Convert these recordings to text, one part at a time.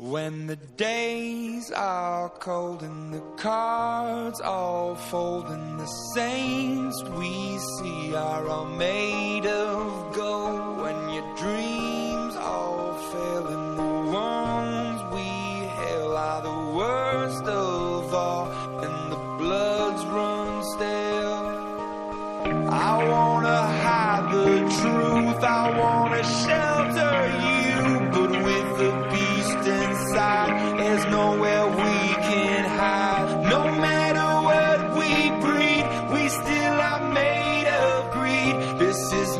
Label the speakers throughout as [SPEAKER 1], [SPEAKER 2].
[SPEAKER 1] When the days are cold and the cards all fold and the saints we see are all made of gold. When your dreams all fail and the ones we hail are the worst of all and the bloods run stale. I wanna hide the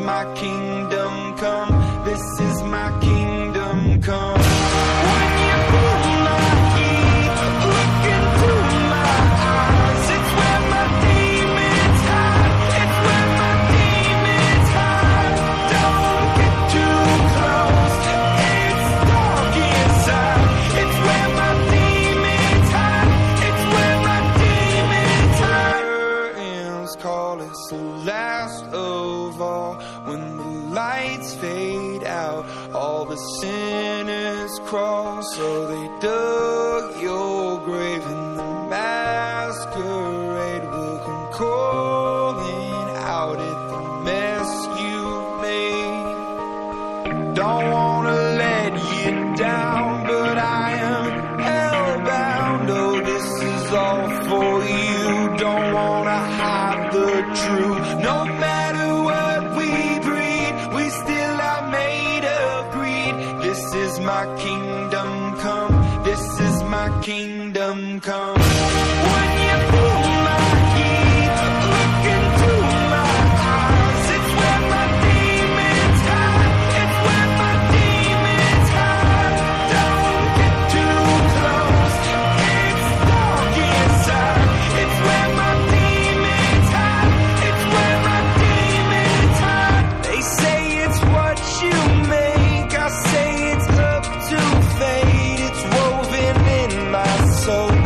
[SPEAKER 1] my kingdom come, this is my kingdom of. When the lights fade out, all the sinners crawl. So they dug your grave and the masquerade will come calling out at the mess you made. Don't wanna let you down, but I am hellbound. Oh, this is all for you. Don't wanna hide the truth. No my kingdom come. Fate.